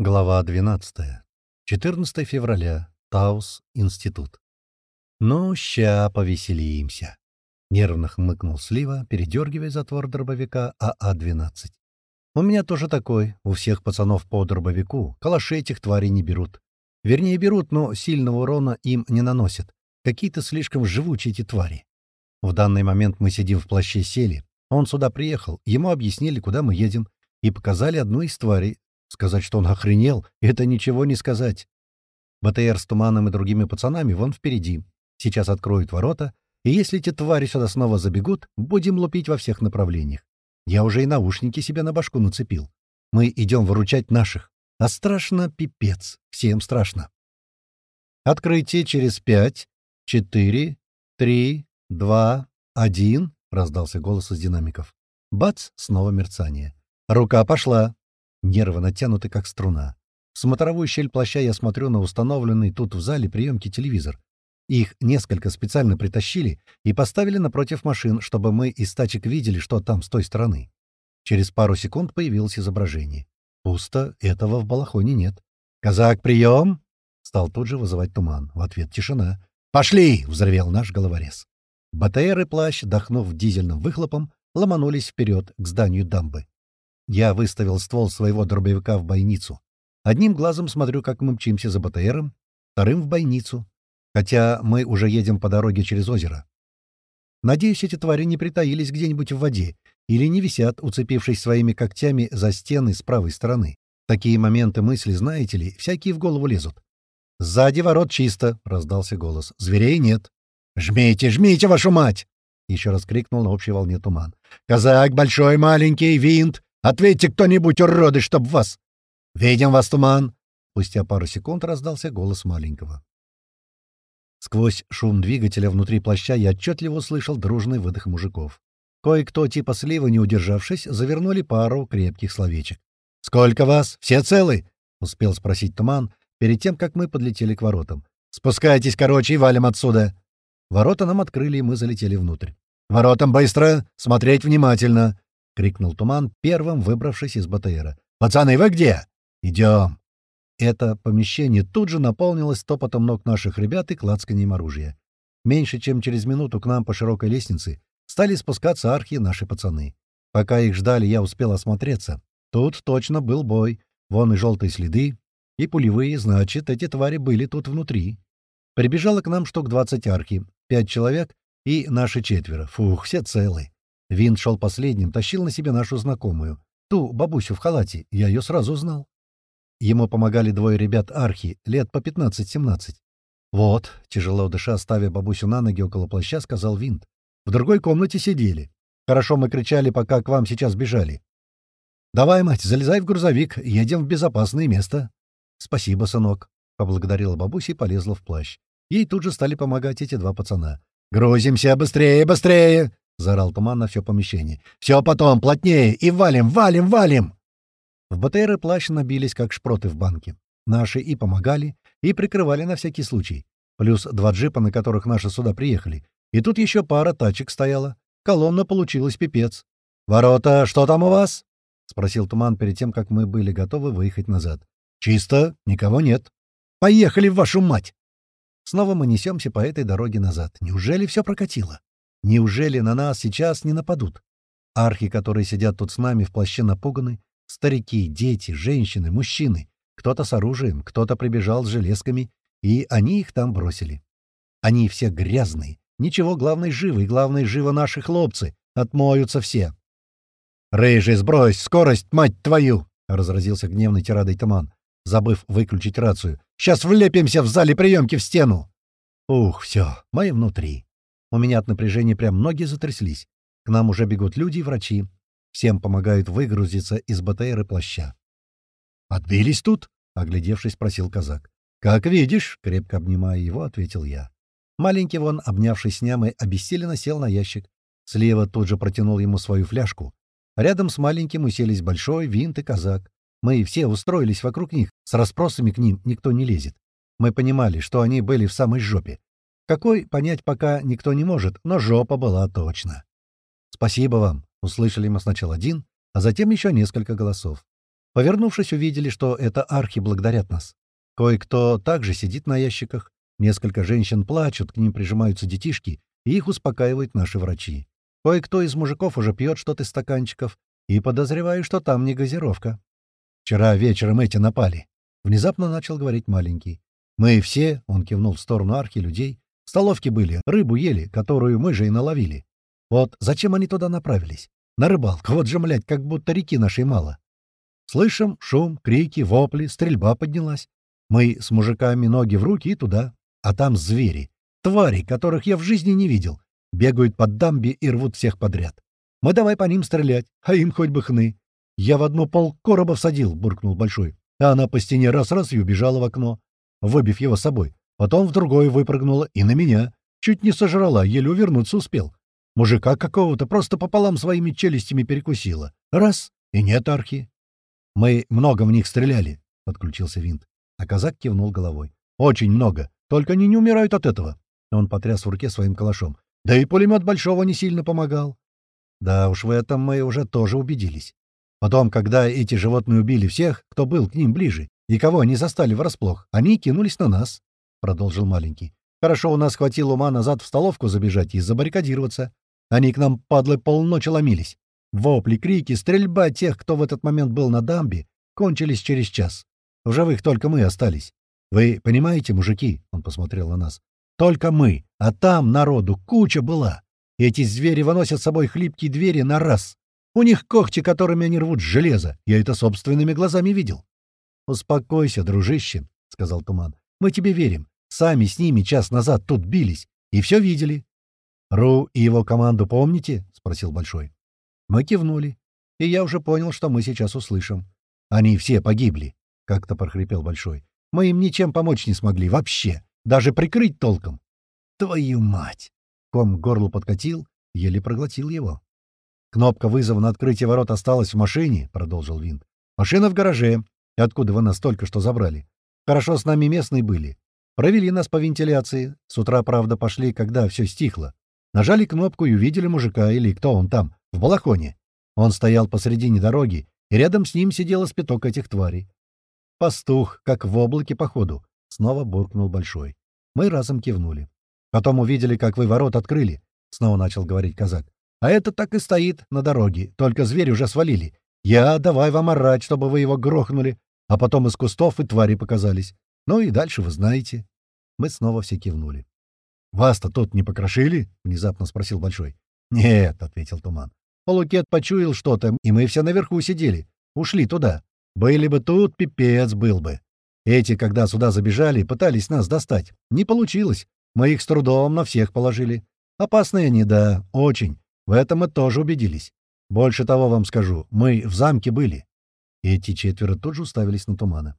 Глава 12. 14 февраля. Таус. Институт. «Ну, ща повеселимся», — нервно хмыкнул Слива, передергивая затвор дробовика АА-12. «У меня тоже такой. У всех пацанов по дробовику. Калаши этих тварей не берут. Вернее, берут, но сильного урона им не наносят. Какие-то слишком живучие эти твари. В данный момент мы сидим в плаще сели. Он сюда приехал, ему объяснили, куда мы едем, и показали одну из тварей, Сказать, что он охренел, это ничего не сказать. БТР с Туманом и другими пацанами вон впереди. Сейчас откроют ворота, и если эти твари сюда снова забегут, будем лупить во всех направлениях. Я уже и наушники себе на башку нацепил. Мы идем выручать наших. А страшно пипец. Всем страшно. «Открытие через пять, четыре, три, два, один», — раздался голос из динамиков. Бац! Снова мерцание. «Рука пошла!» Нервы натянуты, как струна. В смотровую щель плаща я смотрю на установленный тут в зале приемки телевизор. Их несколько специально притащили и поставили напротив машин, чтобы мы из тачек видели, что там с той стороны. Через пару секунд появилось изображение. Пусто, этого в балахоне нет. «Казак, прием!» Стал тут же вызывать туман. В ответ тишина. «Пошли!» — взревел наш головорез. БТР и плащ, дохнув дизельным выхлопом, ломанулись вперед к зданию дамбы. Я выставил ствол своего дробовика в бойницу. Одним глазом смотрю, как мы мчимся за БТРом, вторым — в бойницу. Хотя мы уже едем по дороге через озеро. Надеюсь, эти твари не притаились где-нибудь в воде или не висят, уцепившись своими когтями за стены с правой стороны. Такие моменты мысли, знаете ли, всякие в голову лезут. «Сзади ворот чисто!» — раздался голос. «Зверей нет!» «Жмите, жмите, вашу мать!» — еще раз крикнул на общей волне туман. «Казак большой, маленький, винт! Ответьте кто-нибудь, уроды, чтоб вас! Видим вас, туман!» Спустя пару секунд раздался голос маленького. Сквозь шум двигателя внутри плаща я отчетливо услышал дружный выдох мужиков. Кое-кто, типа сливы, не удержавшись, завернули пару крепких словечек. «Сколько вас? Все целы?» — успел спросить Туман, перед тем, как мы подлетели к воротам. «Спускайтесь, короче, и валим отсюда!» Ворота нам открыли, и мы залетели внутрь. «Воротам быстро! Смотреть внимательно!» Крикнул Туман, первым выбравшись из БТРа. «Пацаны, вы где?» «Идем!» Это помещение тут же наполнилось топотом ног наших ребят и клацканием оружия. Меньше чем через минуту к нам по широкой лестнице стали спускаться архи наши пацаны. Пока их ждали, я успел осмотреться. Тут точно был бой. Вон и желтые следы, и пулевые, значит, эти твари были тут внутри. Прибежало к нам штук 20 архи, пять человек и наши четверо. Фух, все целы. Вин шел последним, тащил на себе нашу знакомую. Ту бабусю в халате, я ее сразу узнал. Ему помогали двое ребят архи, лет по 15-17. «Вот», — тяжело дыша, ставя бабусю на ноги около плаща, сказал Винт. «В другой комнате сидели. Хорошо мы кричали, пока к вам сейчас бежали. Давай, мать, залезай в грузовик, едем в безопасное место». «Спасибо, сынок», — поблагодарила бабуся и полезла в плащ. Ей тут же стали помогать эти два пацана. «Грузимся, быстрее, быстрее!» — заорал туман на все помещение. «Все потом, плотнее! И валим, валим, валим!» В БТРы плащ набились, как шпроты в банке. Наши и помогали, и прикрывали на всякий случай. Плюс два джипа, на которых наши сюда приехали. И тут еще пара тачек стояла. Колонна получилась пипец. «Ворота, что там у вас?» — спросил Туман перед тем, как мы были готовы выехать назад. «Чисто, никого нет. Поехали в вашу мать!» Снова мы несемся по этой дороге назад. Неужели все прокатило? Неужели на нас сейчас не нападут? Архи, которые сидят тут с нами в плаще напуганы, старики, дети, женщины, мужчины, кто-то с оружием, кто-то прибежал с железками, и они их там бросили. Они все грязные. Ничего, главное, живы, и главное, живо наши хлопцы. Отмоются все. «Рыжий, сбрось! Скорость, мать твою!» — разразился гневный тирадой туман, забыв выключить рацию. «Сейчас влепимся в зале приемки в стену!» Ух, все, мы внутри. У меня от напряжения прям ноги затряслись. К нам уже бегут люди и врачи. Всем помогают выгрузиться из БТР и плаща. «Отбились тут?» — оглядевшись, спросил казак. «Как видишь», — крепко обнимая его, ответил я. Маленький вон, обнявшись с нямой, обессиленно сел на ящик. Слева тут же протянул ему свою фляжку. Рядом с маленьким уселись большой, винт и казак. Мы все устроились вокруг них, с расспросами к ним никто не лезет. Мы понимали, что они были в самой жопе. Какой, понять пока никто не может, но жопа была точно. «Спасибо вам», — услышали мы сначала один, а затем еще несколько голосов. Повернувшись, увидели, что это архи благодарят нас. Кое-кто также сидит на ящиках. Несколько женщин плачут, к ним прижимаются детишки, и их успокаивают наши врачи. Кое-кто из мужиков уже пьет что-то из стаканчиков, и подозреваю, что там не газировка. Вчера вечером эти напали. Внезапно начал говорить маленький. Мы все, он кивнул в сторону архи людей, в столовке были, рыбу ели, которую мы же и наловили. Вот зачем они туда направились? На рыбалку, вот же, млядь, как будто реки нашей мало. Слышим шум, крики, вопли, стрельба поднялась. Мы с мужиками ноги в руки и туда. А там звери, твари, которых я в жизни не видел. Бегают под дамби и рвут всех подряд. Мы давай по ним стрелять, а им хоть бы хны. Я в одну пол короба всадил, буркнул Большой. А она по стене раз-раз и убежала в окно, выбив его с собой. Потом в другое выпрыгнула и на меня. Чуть не сожрала, еле увернуться успел. Мужика какого-то просто пополам своими челюстями перекусила. Раз — и нет архи. «Мы много в них стреляли», — подключился винт. А казак кивнул головой. «Очень много. Только они не умирают от этого». Он потряс в руке своим калашом. «Да и пулемет Большого не сильно помогал». Да уж в этом мы уже тоже убедились. Потом, когда эти животные убили всех, кто был к ним ближе, и кого они застали врасплох, они кинулись на нас, — продолжил маленький. Хорошо у нас хватило ума назад в столовку забежать и забаррикадироваться. Они к нам, падлы, полночи ломились. Вопли, крики, стрельба тех, кто в этот момент был на дамбе, кончились через час. В живых только мы остались. Вы понимаете, мужики, — он посмотрел на нас, — только мы, а там народу куча была. Эти звери выносят с собой хлипкие двери на раз. У них когти, которыми они рвут железо. Я это собственными глазами видел. «Успокойся, дружище», — сказал Туман. «Мы тебе верим. Сами с ними час назад тут бились. И все видели. «Ру и его команду помните?» — спросил Большой. Мы кивнули, и я уже понял, что мы сейчас услышим. «Они все погибли», — как-то прохрипел Большой. «Мы им ничем помочь не смогли, вообще, даже прикрыть толком». «Твою мать!» — ком к горлу подкатил, еле проглотил его. «Кнопка вызова на открытие ворот осталась в машине», — продолжил Винт. «Машина в гараже, откуда вы нас только что забрали. Хорошо с нами местные были. Провели нас по вентиляции. С утра, правда, пошли, когда все стихло. Нажали кнопку и увидели мужика, или кто он там, в балахоне. Он стоял посредине дороги, и рядом с ним сидел спиток этих тварей. «Пастух, как в облаке, походу», — снова буркнул Большой. Мы разом кивнули. Потом увидели, как вы ворот открыли, — снова начал говорить казак. А это так и стоит на дороге, только зверь уже свалили. Я давай вам орать, чтобы вы его грохнули, а потом из кустов и твари показались. Ну и дальше вы знаете. Мы снова все кивнули. «Вас-то тут не покрошили?» — внезапно спросил Большой. «Нет», — ответил Туман. «Полукет почуял что-то, и мы все наверху сидели. Ушли туда. Были бы тут, пипец был бы. Эти, когда сюда забежали, пытались нас достать. Не получилось. Мы их с трудом на всех положили. Опасные они, да, очень. В этом мы тоже убедились. Больше того вам скажу, мы в замке были». Эти четверо тут же уставились на Тумана.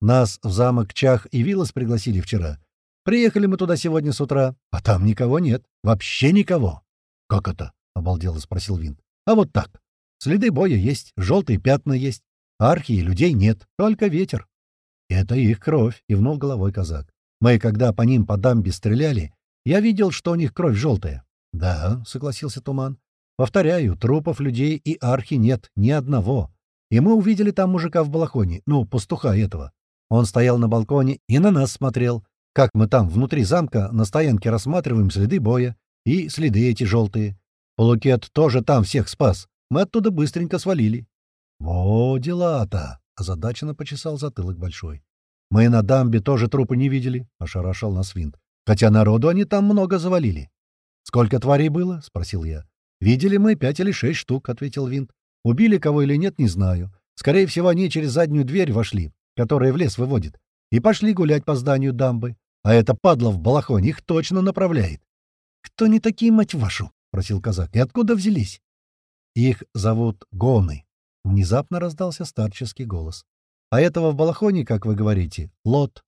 «Нас в замок Чах и Вилас пригласили вчера. Приехали мы туда сегодня с утра, а там никого нет. Вообще никого. — Как это? — обалдело спросил Винт. — А вот так. Следы боя есть, желтые пятна есть. Архи и людей нет, только ветер. — Это их кровь, — кивнул головой казак. Мы, когда по ним по дамбе стреляли, я видел, что у них кровь желтая. — Да, — согласился Туман. — Повторяю, трупов людей и архи нет, ни одного. И мы увидели там мужика в балахоне, ну, пастуха этого. Он стоял на балконе и на нас смотрел, как мы там внутри замка на стоянке рассматриваем следы боя и следы эти желтые. Полукет тоже там всех спас. Мы оттуда быстренько свалили. — Во, дела-то! — озадаченно почесал затылок большой. — Мы на дамбе тоже трупы не видели, — ошарашил нас Винт. — Хотя народу они там много завалили. — Сколько тварей было? — спросил я. — Видели мы пять или шесть штук, — ответил Винт. — Убили кого или нет, не знаю. Скорее всего, они через заднюю дверь вошли, которая в лес выводит, и пошли гулять по зданию дамбы. А это падла в балахоне их точно направляет. — Кто не такие, мать вашу? — просил казак. — И откуда взялись? — Их зовут Гоны. Внезапно раздался старческий голос. — А этого в балахоне, как вы говорите, Лот.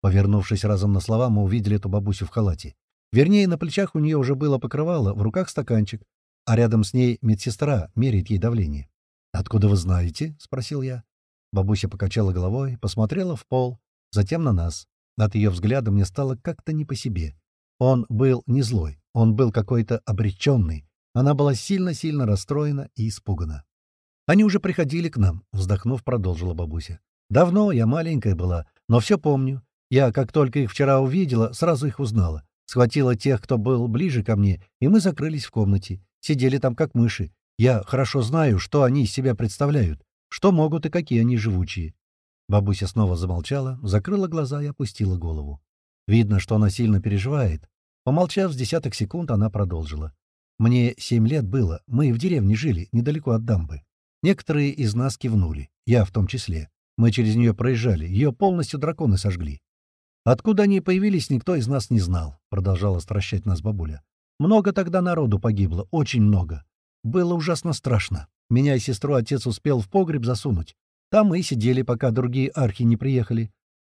Повернувшись разом на слова, мы увидели эту бабусю в халате. Вернее, на плечах у нее уже было покрывало, в руках стаканчик, а рядом с ней медсестра меряет ей давление. «Откуда вы знаете?» — спросил я. Бабуся покачала головой, посмотрела в пол, затем на нас. От ее взгляда мне стало как-то не по себе. Он был не злой, он был какой-то обреченный. Она была сильно-сильно расстроена и испугана. Они уже приходили к нам, вздохнув, продолжила бабуся. Давно, я маленькая была, но все помню. Я, как только их вчера увидела, сразу их узнала. Схватила тех, кто был ближе ко мне, и мы закрылись в комнате. Сидели там, как мыши. Я хорошо знаю, что они из себя представляют, что могут и какие они живучие. Бабуся снова замолчала, закрыла глаза и опустила голову. Видно, что она сильно переживает. Помолчав с десяток секунд, она продолжила. «Мне семь лет было, мы в деревне жили, недалеко от дамбы. Некоторые из нас кивнули, я в том числе. Мы через нее проезжали, ее полностью драконы сожгли. Откуда они появились, никто из нас не знал, продолжала стращать нас бабуля. Много тогда народу погибло, очень много. Было ужасно страшно. Меня и сестру отец успел в погреб засунуть. Там мы и сидели, пока другие архи не приехали.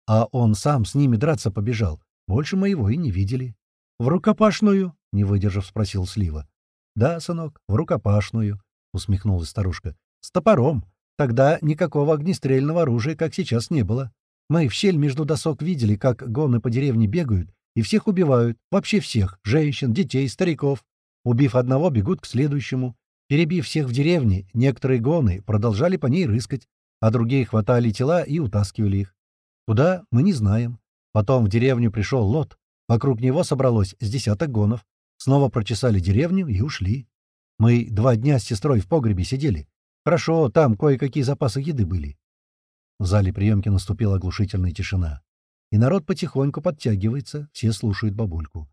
А он сам с ними драться побежал. Больше моего и не видели. — В рукопашную? — не выдержав, спросил Слива. — Да, сынок, в рукопашную, — усмехнулась старушка. С топором. Тогда никакого огнестрельного оружия, как сейчас, не было. Мы в щель между досок видели, как гоны по деревне бегают и всех убивают, вообще всех, женщин, детей, стариков. Убив одного, бегут к следующему. Перебив всех в деревне, некоторые гоны продолжали по ней рыскать, а другие хватали тела и утаскивали их. Куда, мы не знаем. Потом в деревню пришел лот. Вокруг него собралось с десяток гонов. Снова прочесали деревню и ушли. Мы два дня с сестрой в погребе сидели. Хорошо, там кое-какие запасы еды были. В зале приемки наступила оглушительная тишина. И народ потихоньку подтягивается, все слушают бабульку.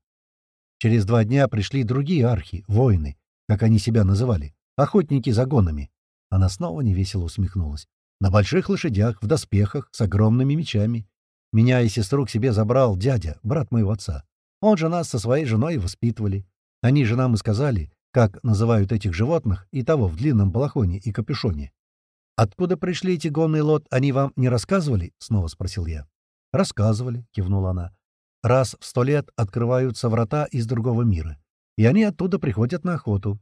Через два дня пришли другие архи, воины, как они себя называли, охотники за гонами. Она снова невесело усмехнулась. На больших лошадях, в доспехах, с огромными мечами. Меня и сестру к себе забрал дядя, брат моего отца. Он же нас со своей женой воспитывали. Они же нам и сказали, как называют этих животных, и того в длинном балахоне и капюшоне. «Откуда пришли эти гонные лот, они вам не рассказывали?» — снова спросил я. «Рассказывали», — кивнула она. «Раз в сто лет открываются врата из другого мира, и они оттуда приходят на охоту.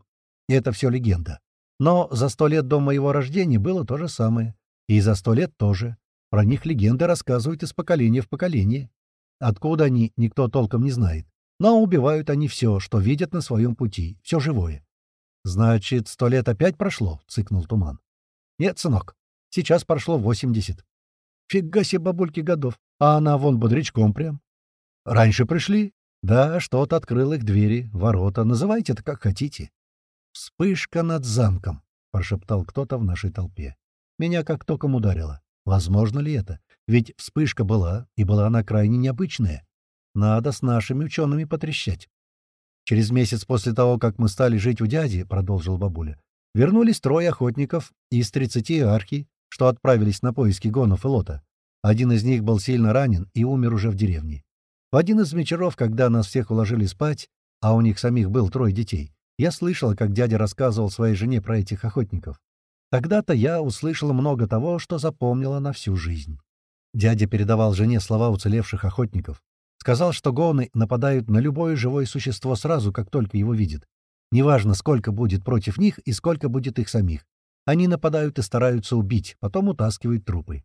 И это все легенда. Но за сто лет до моего рождения было то же самое. И за сто лет тоже. Про них легенды рассказывают из поколения в поколение. Откуда они, никто толком не знает. Но убивают они все, что видят на своем пути, все живое. «Значит, сто лет опять прошло?» — цыкнул Туман. «Нет, сынок, сейчас прошло восемьдесят». «Фига себе бабульки годов, а она вон бодрячком прям». «Раньше пришли?» «Да, что-то открыл их двери, ворота, называйте это как хотите». «Вспышка над замком», — прошептал кто-то в нашей толпе. Меня как током ударило. Возможно ли это? Ведь вспышка была, и была она крайне необычная. Надо с нашими учеными потрещать. Через месяц после того, как мы стали жить у дяди, — продолжил бабуля, — вернулись трое охотников из тридцати архи, что отправились на поиски гонов и лота. Один из них был сильно ранен и умер уже в деревне. В один из вечеров, когда нас всех уложили спать, а у них самих был трое детей, я слышал, как дядя рассказывал своей жене про этих охотников. Тогда-то я услышал много того, что запомнила на всю жизнь. Дядя передавал жене слова уцелевших охотников, Сказал, что гоны нападают на любое живое существо сразу, как только его видят. Неважно, сколько будет против них и сколько будет их самих. Они нападают и стараются убить, потом утаскивают трупы.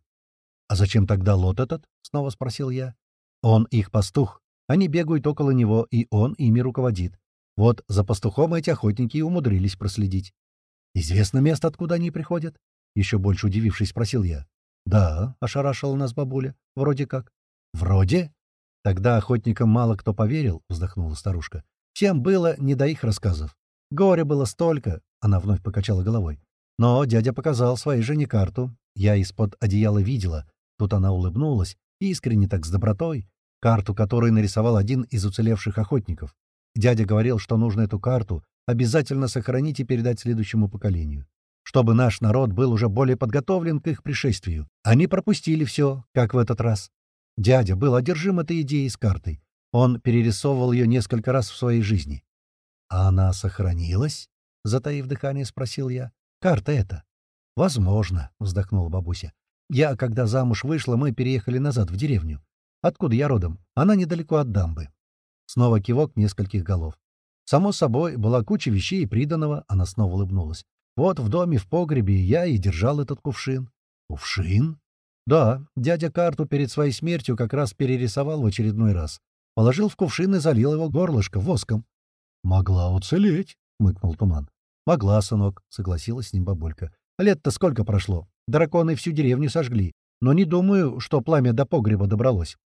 «А зачем тогда лот этот?» — снова спросил я. «Он их пастух. Они бегают около него, и он ими руководит. Вот за пастухом эти охотники и умудрились проследить. «Известно место, откуда они приходят?» Еще больше удивившись, спросил я. «Да», — ошарашила нас бабуля. «Вроде как». «Вроде?» Тогда охотникам мало кто поверил, вздохнула старушка. Всем было не до их рассказов. Горе было столько, она вновь покачала головой. Но дядя показал своей жене карту. Я из-под одеяла видела. Тут она улыбнулась, искренне так с добротой, карту, которую нарисовал один из уцелевших охотников. Дядя говорил, что нужно эту карту обязательно сохранить и передать следующему поколению. Чтобы наш народ был уже более подготовлен к их пришествию. Они пропустили все, как в этот раз. Дядя был одержим этой идеей с картой. Он перерисовывал ее несколько раз в своей жизни. «А она сохранилась?» — затаив дыхание, спросил я. «Карта эта?» «Возможно», — вздохнула бабуся. «Я, когда замуж вышла, мы переехали назад в деревню. Откуда я родом? Она недалеко от дамбы». Снова кивок нескольких голов. Само собой, была куча вещей и приданого, она снова улыбнулась. Вот в доме, в погребе я и держал этот кувшин. «Кувшин?» Да, дядя карту перед своей смертью как раз перерисовал в очередной раз. Положил в кувшин и залил его горлышко воском. «Могла уцелеть», — мыкнул Туман. «Могла, сынок», — согласилась с ним бабулька. Лет-то сколько прошло? Драконы всю деревню сожгли. Но не думаю, что пламя до погреба добралось.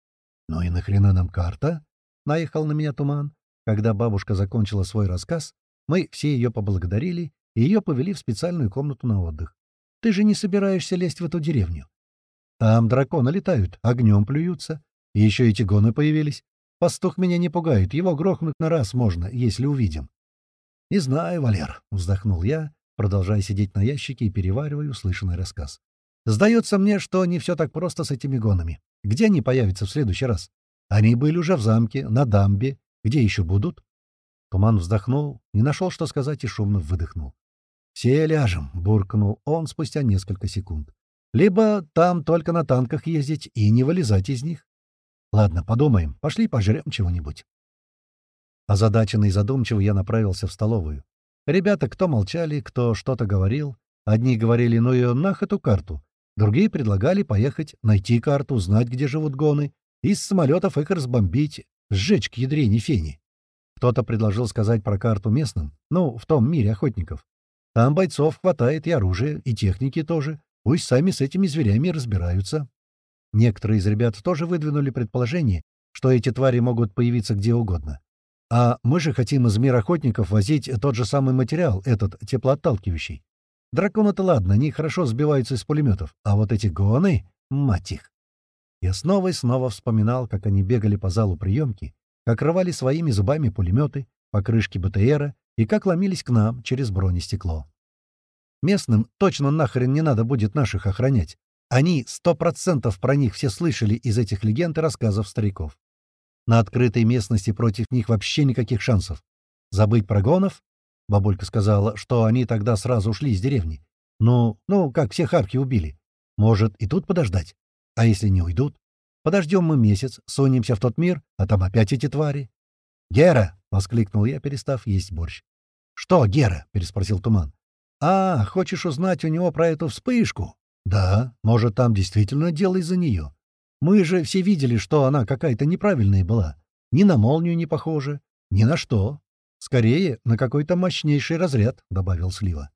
«Ну и нахрена нам карта?» — наехал на меня туман. Когда бабушка закончила свой рассказ, мы все ее поблагодарили и ее повели в специальную комнату на отдых. «Ты же не собираешься лезть в эту деревню?» «Там драконы летают, огнем плюются. И еще эти гоны появились. Пастух меня не пугает, его грохнуть на раз можно, если увидим». «Не знаю, Валер», — вздохнул я, продолжая сидеть на ящике и переваривая услышанный рассказ. «Сдается мне, что не все так просто с этими гонами. Где они появятся в следующий раз? Они были уже в замке, на дамбе. Где еще будут?» Туман вздохнул, не нашел, что сказать, и шумно выдохнул. «Все ляжем», — буркнул он спустя несколько секунд. «Либо там только на танках ездить и не вылезать из них. Ладно, подумаем. Пошли пожрем чего-нибудь». Озадаченный и задумчивый я направился в столовую. Ребята кто молчали, кто что-то говорил. Одни говорили «ну и нах эту карту», другие предлагали поехать, найти карту, узнать, где живут гоны, из самолетов их разбомбить, сжечь к ядрене фени. Кто-то предложил сказать про карту местным, ну, в том мире охотников. Там бойцов хватает и оружия, и техники тоже. Пусть сами с этими зверями разбираются. Некоторые из ребят тоже выдвинули предположение, что эти твари могут появиться где угодно. А мы же хотим из мира охотников возить тот же самый материал, этот теплоотталкивающий. Драконы-то ладно, они хорошо сбиваются из пулеметов, а вот эти гоны, мать их. Я снова и снова вспоминал, как они бегали по залу приемки, как рвали своими зубами пулеметы, покрышки БТРа и как ломились к нам через бронестекло. Местным точно нахрен не надо будет наших охранять. Они сто процентов про них все слышали из этих легенд и рассказов стариков. На открытой местности против них вообще никаких шансов. Забыть про гонов? Бабулька сказала, что они тогда сразу ушли из деревни. Ну, ну, как всех арки убили. Может, и тут подождать? А если не уйдут? Подождем мы месяц, сунемся в тот мир, а там опять эти твари. «Гера!» — воскликнул я, перестав есть борщ. «Что, Гера?» — переспросил Туман. «А, хочешь узнать у него про эту вспышку?» «Да, может, там действительно дело из-за нее. Мы же все видели, что она какая-то неправильная была. Ни на молнию не похожа, ни на что. Скорее, на какой-то мощнейший разряд», — добавил Слива.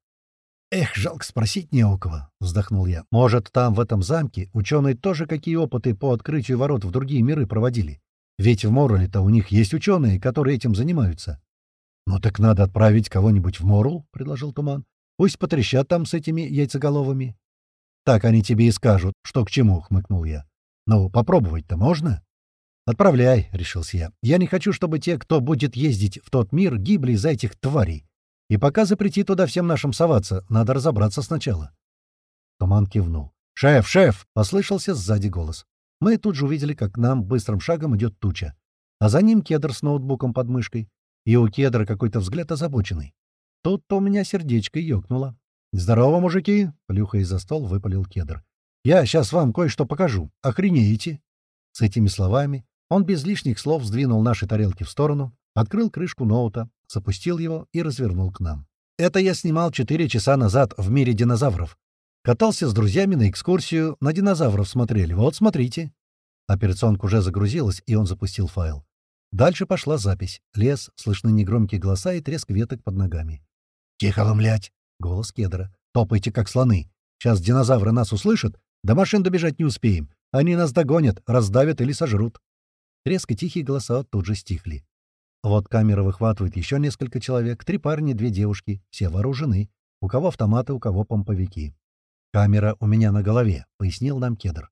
«Эх, жалко спросить не у кого», — вздохнул я. «Может, там, в этом замке, ученые тоже какие опыты по открытию ворот в другие миры проводили? Ведь в Морреле-то у них есть ученые, которые этим занимаются». «Ну так надо отправить кого-нибудь в Моррел», — предложил Туман. «Пусть потрещат там с этими яйцеголовыми». «Так они тебе и скажут, что к чему», — хмыкнул я. «Ну, попробовать-то можно?» «Отправляй», — решился я. «Я не хочу, чтобы те, кто будет ездить в тот мир, гибли из-за этих тварей. И пока запрети туда всем нашим соваться, надо разобраться сначала». Туман кивнул. «Шеф, шеф!» — послышался сзади голос. Мы тут же увидели, как к нам быстрым шагом идет туча. А за ним кедр с ноутбуком под мышкой. И у кедра какой-то взгляд озабоченный. Тут-то у меня сердечко ёкнуло. «Здорово, мужики!» — плюхая за стол, выпалил кедр. Я сейчас вам кое-что покажу. Охренеете!» С этими словами он без лишних слов сдвинул наши тарелки в сторону, открыл крышку ноута, запустил его и развернул к нам. Это я снимал четыре часа назад в мире динозавров. Катался с друзьями на экскурсию, на динозавров смотрели. Вот, смотрите. Операционка уже загрузилась, и он запустил файл. Дальше пошла запись. Лес, слышны негромкие голоса и треск веток под ногами. «Тихо вам, блядь!» — голос кедра. «Топайте, как слоны. Сейчас динозавры нас услышат, до машин добежать не успеем. Они нас догонят, раздавят или сожрут. Резко тихие голоса тут же стихли. Вот камера выхватывает еще несколько человек, три парня, две девушки, все вооружены. У кого автоматы, у кого помповики. «Камера у меня на голове», — пояснил нам кедр.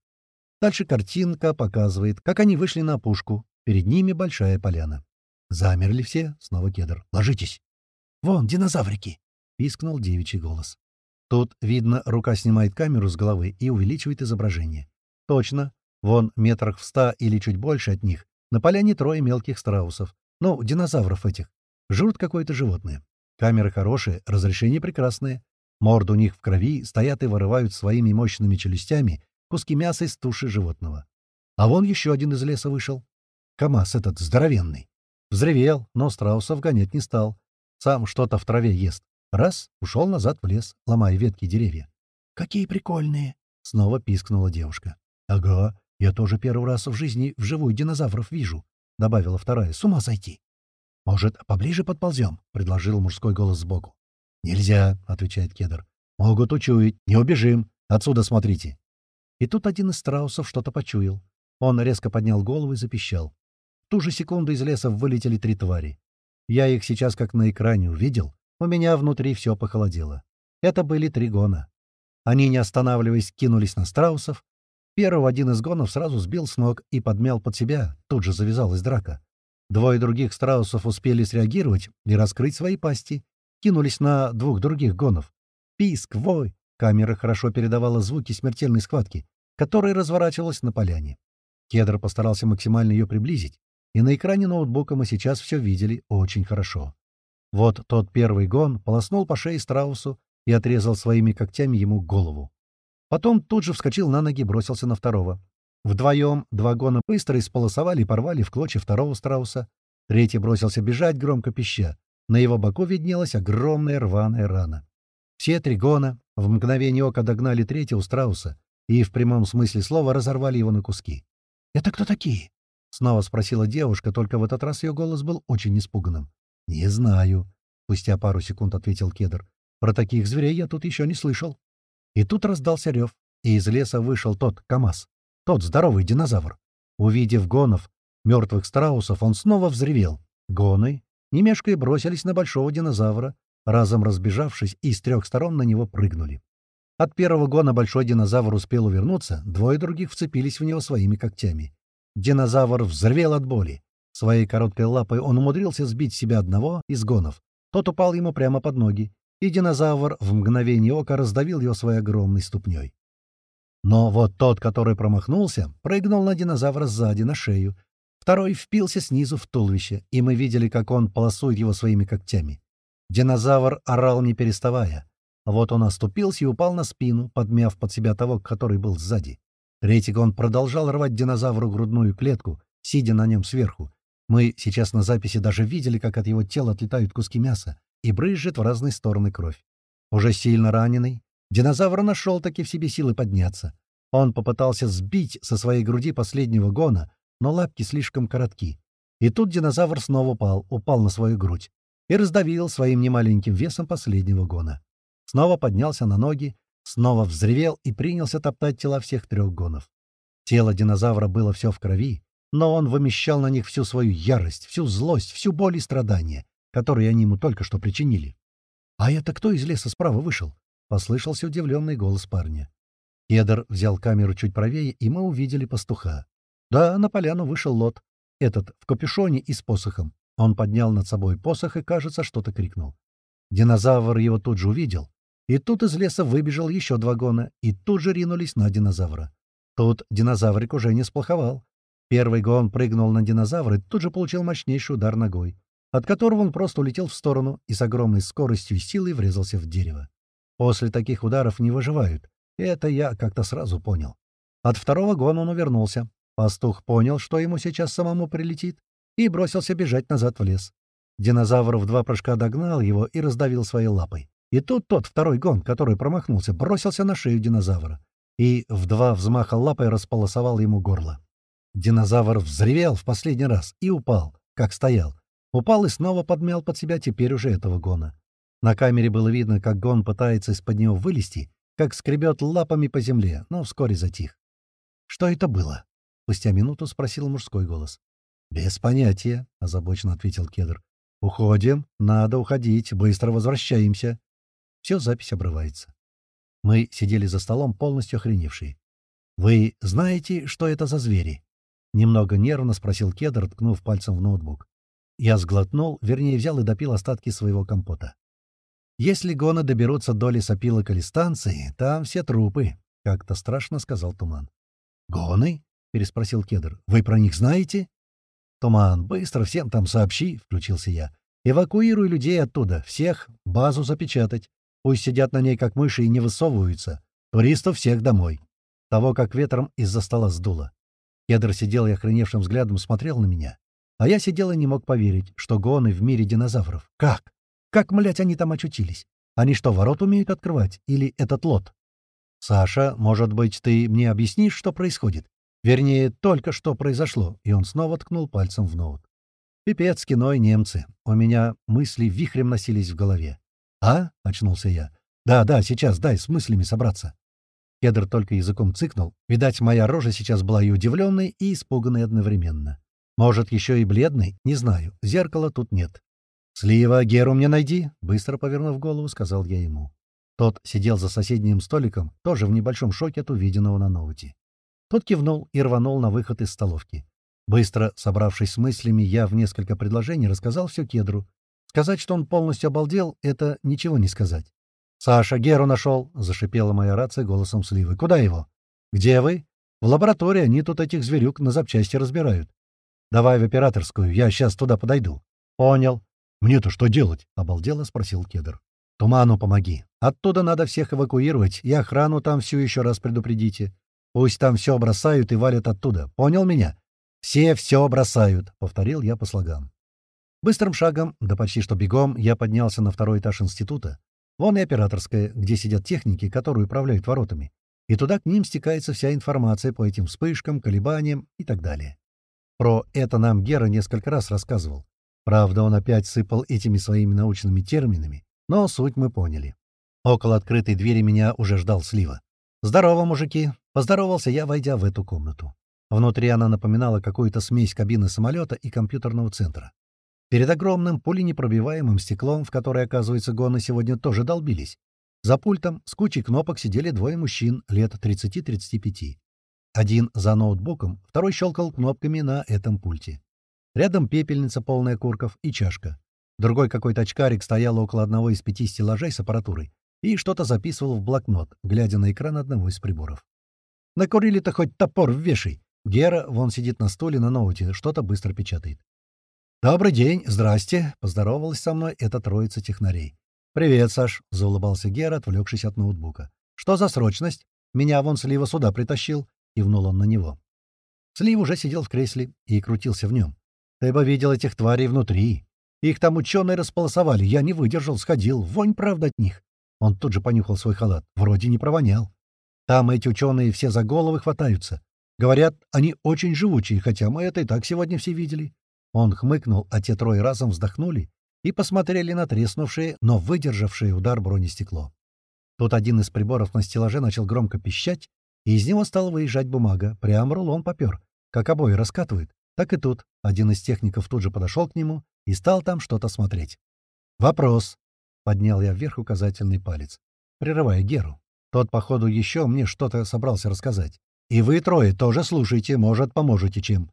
Дальше картинка показывает, как они вышли на опушку. Перед ними большая поляна. «Замерли все?» — снова кедр. «Ложитесь!» «Вон, динозаврики!» — пискнул девичий голос. Тут, видно, рука снимает камеру с головы и увеличивает изображение. Точно. Вон, метрах в ста или чуть больше от них, на поляне трое мелких страусов. Ну, динозавров этих. Жрут какое-то животное. Камеры хорошие, разрешение прекрасное. Морды у них в крови, стоят и вырывают своими мощными челюстями куски мяса из туши животного. А вон еще один из леса вышел. КамАЗ этот, здоровенный. Взревел, но страусов гонять не стал. Сам что-то в траве ест. Раз — ушел назад в лес, ломая ветки деревья. «Какие прикольные!» — снова пискнула девушка. «Ага, я тоже первый раз в жизни вживую динозавров вижу», — добавила вторая. «С ума сойти!» «Может, поближе подползем?» — предложил мужской голос сбоку. «Нельзя», — отвечает кедр. «Могут учуять. Не убежим. Отсюда смотрите». И тут один из страусов что-то почуял. Он резко поднял голову и запищал. В ту же секунду из леса вылетели три твари. Я их сейчас как на экране увидел. У меня внутри все похолодело. Это были три гона. Они, не останавливаясь, кинулись на страусов. Первого один из гонов сразу сбил с ног и подмял под себя. Тут же завязалась драка. Двое других страусов успели среагировать и раскрыть свои пасти. Кинулись на двух других гонов. Писк, вой. Камера хорошо передавала звуки смертельной схватки, которая разворачивалась на поляне. Кедр постарался максимально ее приблизить, и на экране ноутбука мы сейчас все видели очень хорошо. Вот тот первый гон полоснул по шее страусу, и отрезал своими когтями ему голову. Потом тут же вскочил на ноги и бросился на второго. Вдвоем два гона быстро исполосовали и порвали в клочья второго страуса. Третий бросился бежать, громко пища. На его боку виднелась огромная рваная рана. Все три гона в мгновение ока догнали третьего страуса и в прямом смысле слова разорвали его на куски. «Это кто такие?» — снова спросила девушка, только в этот раз ее голос был очень испуганным. «Не знаю», — спустя пару секунд ответил Кедр. Про таких зверей я тут еще не слышал. И тут раздался рев, и из леса вышел тот КамАЗ, тот здоровый динозавр. Увидев гонов, мертвых страусов, он снова взревел. Гоны, не мешкая, бросились на большого динозавра, разом разбежавшись, и с трех сторон на него прыгнули. От первого гона большой динозавр успел увернуться, двое других вцепились в него своими когтями. Динозавр взревел от боли. Своей короткой лапой он умудрился сбить себя одного из гонов. Тот упал ему прямо под ноги, и динозавр в мгновение ока раздавил его своей огромной ступней. Но вот тот, который промахнулся, прыгнул на динозавра сзади, на шею. Второй впился снизу в туловище, и мы видели, как он полосует его своими когтями. Динозавр орал, не переставая. Вот он оступился и упал на спину, подмяв под себя того, который был сзади. Третий гон продолжал рвать динозавру грудную клетку, сидя на нем сверху. Мы сейчас на записи даже видели, как от его тела отлетают куски мяса, и брызжет в разные стороны кровь. Уже сильно раненый, динозавр нашел таки в себе силы подняться. Он попытался сбить со своей груди последнего гона, но лапки слишком коротки. И тут динозавр снова упал, упал на свою грудь и раздавил своим немаленьким весом последнего гона. Снова поднялся на ноги, снова взревел и принялся топтать тела всех трех гонов. Тело динозавра было все в крови, но он вымещал на них всю свою ярость, всю злость, всю боль и страдания, которые они ему только что причинили. «А это кто из леса справа вышел?» — послышался удивленный голос парня. Кедр взял камеру чуть правее, и мы увидели пастуха. Да, на поляну вышел лот. Этот, в капюшоне и с посохом. Он поднял над собой посох и, кажется, что-то крикнул. Динозавр его тут же увидел. И тут из леса выбежал еще два гона, и тут же ринулись на динозавра. Тут динозаврик уже не сплоховал. Первый гон прыгнул на динозавра и тут же получил мощнейший удар ногой от которого он просто улетел в сторону и с огромной скоростью и силой врезался в дерево. После таких ударов не выживают. Это я как-то сразу понял. От второго гона он увернулся. Пастух понял, что ему сейчас самому прилетит, и бросился бежать назад в лес. Динозавр в два прыжка догнал его и раздавил своей лапой. И тут тот второй гон, который промахнулся, бросился на шею динозавра и в два взмаха лапой располосовал ему горло. Динозавр взревел в последний раз и упал, как стоял, Упал и снова подмял под себя теперь уже этого гона. На камере было видно, как гон пытается из-под него вылезти, как скребет лапами по земле, но вскоре затих. «Что это было?» — спустя минуту спросил мужской голос. «Без понятия», — озабоченно ответил Кедр. «Уходим. Надо уходить. Быстро возвращаемся». Все, запись обрывается. Мы сидели за столом, полностью охреневшие. «Вы знаете, что это за звери?» Немного нервно спросил Кедр, ткнув пальцем в ноутбук. Я сглотнул, вернее, взял и допил остатки своего компота. «Если гоны доберутся до лесопилок или станции, там все трупы», — как-то страшно сказал Туман. «Гоны?» — переспросил Кедр. «Вы про них знаете?» «Туман, быстро всем там сообщи», — включился я. «Эвакуируй людей оттуда, всех, базу запечатать. Пусть сидят на ней как мыши и не высовываются. Туристов всех домой». Того, как ветром из-за стола сдуло. Кедр сидел и охреневшим взглядом смотрел на меня. А я сидел и не мог поверить, что гоны в мире динозавров. Как? Как, млять, они там очутились? Они что, ворот умеют открывать? Или этот лот? «Саша, может быть, ты мне объяснишь, что происходит? Вернее, только что произошло». И он снова ткнул пальцем в ноут. «Пипец, кино и немцы. У меня мысли вихрем носились в голове». «А?» — очнулся я. «Да, да, сейчас, дай с мыслями собраться». Кедр только языком цыкнул. Видать, моя рожа сейчас была и удивленной, и испуганной одновременно. Может, еще и бледной? Не знаю. Зеркала тут нет. «Слива, Геру мне найди!» — быстро повернув голову, сказал я ему. Тот сидел за соседним столиком, тоже в небольшом шоке от увиденного на ноуте. Тот кивнул и рванул на выход из столовки. Быстро собравшись с мыслями, я в несколько предложений рассказал все Кедру. Сказать, что он полностью обалдел, это ничего не сказать. «Саша, Геру нашел!» — зашипела моя рация голосом Сливы. «Куда его?» «Где вы?» «В лаборатории. Они тут этих зверюк на запчасти разбирают». «Давай в операторскую. Я сейчас туда подойду». «Понял». «Мне-то что делать?» — обалдело спросил Кедр. «Туману помоги. Оттуда надо всех эвакуировать, и охрану там всю еще раз предупредите. Пусть там все бросают и валят оттуда. Понял меня?» «Все все бросают», — повторил я по слогам. Быстрым шагом, да почти что бегом, я поднялся на второй этаж института. Вон и операторская, где сидят техники, которые управляют воротами. И туда к ним стекается вся информация по этим вспышкам, колебаниям и так далее. Про это нам Гера несколько раз рассказывал. Правда, он опять сыпал этими своими научными терминами, но суть мы поняли. Около открытой двери меня уже ждал Слива. «Здорово, мужики!» — поздоровался я, войдя в эту комнату. Внутри она напоминала какую-то смесь кабины самолета и компьютерного центра. Перед огромным пуленепробиваемым стеклом, в которое, оказывается, гоны сегодня тоже долбились, за пультом с кучей кнопок сидели двое мужчин лет 30-35. Один за ноутбуком, второй щелкал кнопками на этом пульте. Рядом пепельница, полная курков, и чашка. Другой какой-то очкарик стоял около одного из пяти стеллажей с аппаратурой и что-то записывал в блокнот, глядя на экран одного из приборов. «Накурили-то хоть топор вешай!» Гера, вон сидит на стуле на ноуте, что-то быстро печатает. «Добрый день, здрасте!» — поздоровалась со мной эта троица технарей. «Привет, Саш!» — заулыбался Гера, отвлекшись от ноутбука. «Что за срочность? Меня вон Слива сюда притащил!» — кивнул он на него. Слив уже сидел в кресле и крутился в нем. «Ты бы видел этих тварей внутри. Их там ученые располосовали. Я не выдержал, сходил. Вонь, правда, от них». Он тут же понюхал свой халат. Вроде не провонял. Там эти ученые все за головы хватаются. Говорят, они очень живучие, хотя мы это и так сегодня все видели. Он хмыкнул, а те трое разом вздохнули и посмотрели на треснувшее, но выдержавшее удар бронестекло. Тут один из приборов на стеллаже начал громко пищать, и из него стала выезжать бумага. Прям рулон попер. Как обои раскатывают. Так и тут. Один из техников тут же подошел к нему и стал там что-то смотреть. «Вопрос», — поднял я вверх указательный палец, прерывая Геру. Тот, походу, еще мне что-то собрался рассказать. «И вы трое тоже слушайте, может, поможете чем.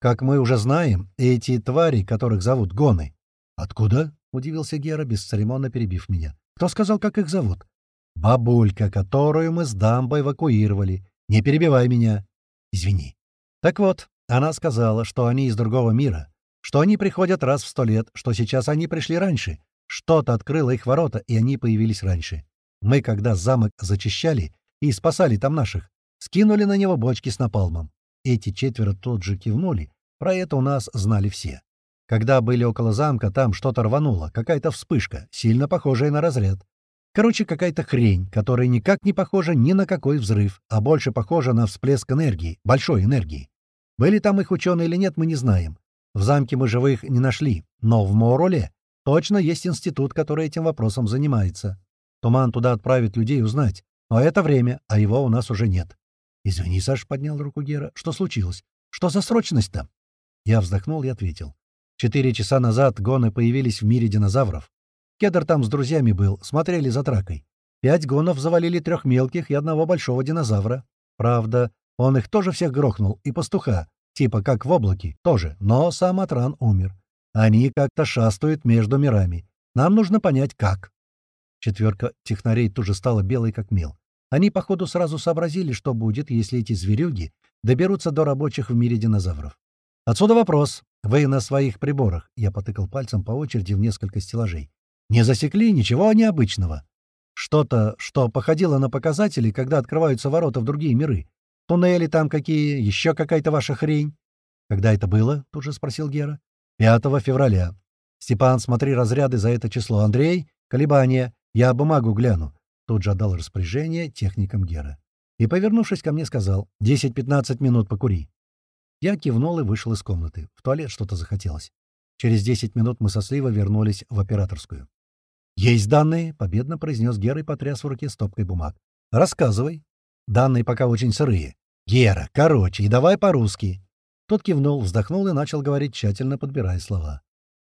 Как мы уже знаем, эти твари, которых зовут гоны. Откуда? удивился Гера, бесцеремонно перебив меня. Кто сказал, как их зовут? Бабулька, которую мы с дамбой эвакуировали. Не перебивай меня. Извини. Так вот, она сказала, что они из другого мира, что они приходят раз в сто лет, что сейчас они пришли раньше. Что-то открыло их ворота, и они появились раньше. Мы, когда замок зачищали и спасали там наших, скинули на него бочки с напалмом. Эти четверо тут же кивнули, про это у нас знали все. Когда были около замка, там что-то рвануло, какая-то вспышка, сильно похожая на разряд. Короче, какая-то хрень, которая никак не похожа ни на какой взрыв, а больше похожа на всплеск энергии, большой энергии. Были там их ученые или нет, мы не знаем. В замке мы живых не нашли, но в Мороле точно есть институт, который этим вопросом занимается. Туман туда отправит людей узнать, но это время, а его у нас уже нет. «Извини, Саш», — поднял руку Гера. «Что случилось? Что за срочность-то?» Я вздохнул и ответил. «Четыре часа назад гоны появились в мире динозавров. Кедр там с друзьями был, смотрели за тракой. Пять гонов завалили трех мелких и одного большого динозавра. Правда, он их тоже всех грохнул, и пастуха, типа как в облаке, тоже, но сам Атран умер. Они как-то шастают между мирами. Нам нужно понять, как». Четверка технарей тут же стала белой, как мел. Они, походу, сразу сообразили, что будет, если эти зверюги доберутся до рабочих в мире динозавров. Отсюда вопрос. Вы на своих приборах, я потыкал пальцем по очереди в несколько стеллажей, не засекли ничего необычного. Что-то, что походило на показатели, когда открываются ворота в другие миры. Туннели там какие, еще какая-то ваша хрень. Когда это было? Тут же спросил Гера. 5 февраля. Степан, смотри разряды за это число. Андрей, колебания. Я бумагу гляну. Тут же отдал распоряжение техникам Гера. И, повернувшись ко мне, сказал «10-15 минут покури». Я кивнул и вышел из комнаты. В туалет что-то захотелось. Через 10 минут мы со Слива вернулись в операторскую. «Есть данные», — победно произнес Гера и потряс в руке стопкой бумаг. «Рассказывай. Данные пока очень сырые. Гера, короче, и давай по-русски». Тот кивнул, вздохнул и начал говорить, тщательно подбирая слова.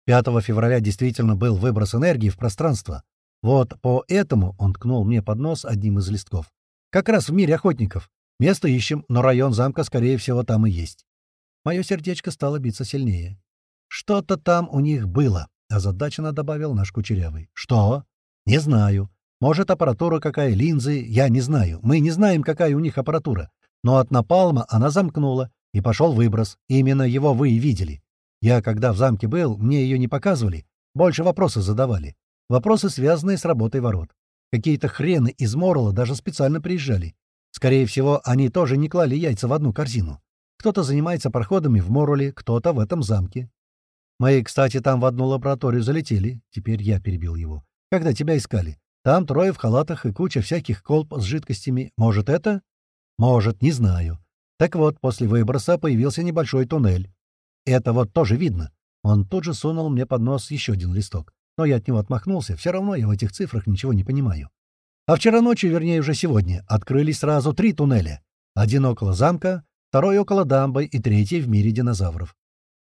5 февраля действительно был выброс энергии в пространство. Вот по этому он ткнул мне под нос одним из листков. Как раз в мире охотников. Место ищем, но район замка, скорее всего, там и есть. Мое сердечко стало биться сильнее. Что-то там у них было. Озадаченно добавил наш Кучерявый. «Что?» «Не знаю. Может, аппаратура какая, линзы, я не знаю. Мы не знаем, какая у них аппаратура. Но от напалма она замкнула, и пошел выброс. Именно его вы и видели. Я, когда в замке был, мне ее не показывали. Больше вопросы задавали. Вопросы, связанные с работой ворот. Какие-то хрены из Морла даже специально приезжали. Скорее всего, они тоже не клали яйца в одну корзину. Кто-то занимается проходами в Моруле, кто-то в этом замке. Мы, кстати, там в одну лабораторию залетели. Теперь я перебил его. Когда тебя искали. Там трое в халатах и куча всяких колб с жидкостями. Может, это? Может, не знаю. Так вот, после выброса появился небольшой туннель. Это вот тоже видно. Он тут же сунул мне под нос еще один листок. Но я от него отмахнулся. Все равно я в этих цифрах ничего не понимаю. А вчера ночью, вернее, уже сегодня, открылись сразу три туннеля. Один около замка, второй около дамбы и третий в мире динозавров.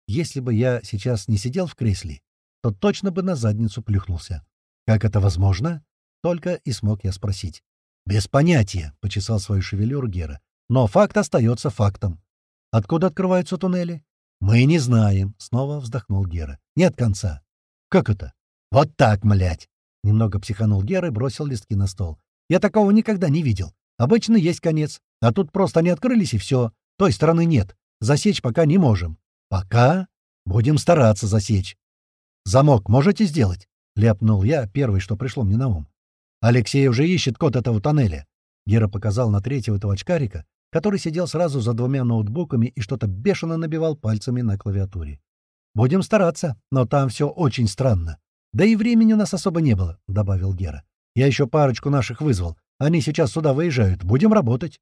Если бы я сейчас не сидел в кресле, то точно бы на задницу плюхнулся. Как это возможно? Только и смог я спросить. «Без понятия», — почесал свою шевелюру Гера. «Но факт остается фактом. Откуда открываются туннели?» «Мы не знаем», — снова вздохнул Гера. «Нет конца». «Как это?» «Вот так, млять!» Немного психанул Гера и бросил листки на стол. «Я такого никогда не видел. Обычно есть конец. А тут просто они открылись, и все. Той стороны нет. Засечь пока не можем. «Пока будем стараться засечь». «Замок можете сделать?» — ляпнул я, первый, что пришло мне на ум. «Алексей уже ищет код этого тоннеля». Гера показал на третьего этого очкарика, который сидел сразу за двумя ноутбуками и что-то бешено набивал пальцами на клавиатуре. «Будем стараться, но там все очень странно. Да и времени у нас особо не было», — добавил Гера. «Я еще парочку наших вызвал. Они сейчас сюда выезжают. Будем работать».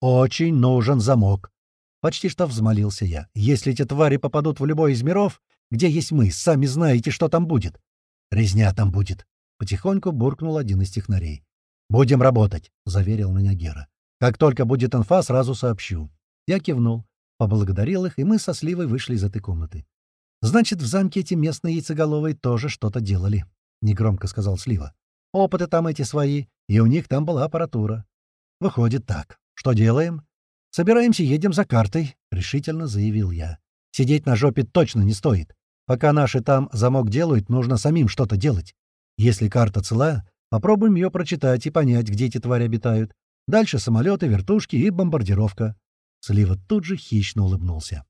«Очень нужен замок», Почти что взмолился я. «Если эти твари попадут в любой из миров, где есть мы, сами знаете, что там будет». «Резня там будет», — потихоньку буркнул один из технарей. «Будем работать», — заверил меня Гера. «Как только будет инфа, сразу сообщу». Я кивнул, поблагодарил их, и мы со Сливой вышли из этой комнаты. «Значит, в замке эти местные яйцеголовые тоже что-то делали», — негромко сказал Слива. «Опыты там эти свои, и у них там была аппаратура». «Выходит так. Что делаем?» «Собираемся, едем за картой», — решительно заявил я. «Сидеть на жопе точно не стоит. Пока наши там замок делают, нужно самим что-то делать. Если карта цела, попробуем ее прочитать и понять, где эти твари обитают. Дальше самолеты, вертушки и бомбардировка». Слива тут же хищно улыбнулся.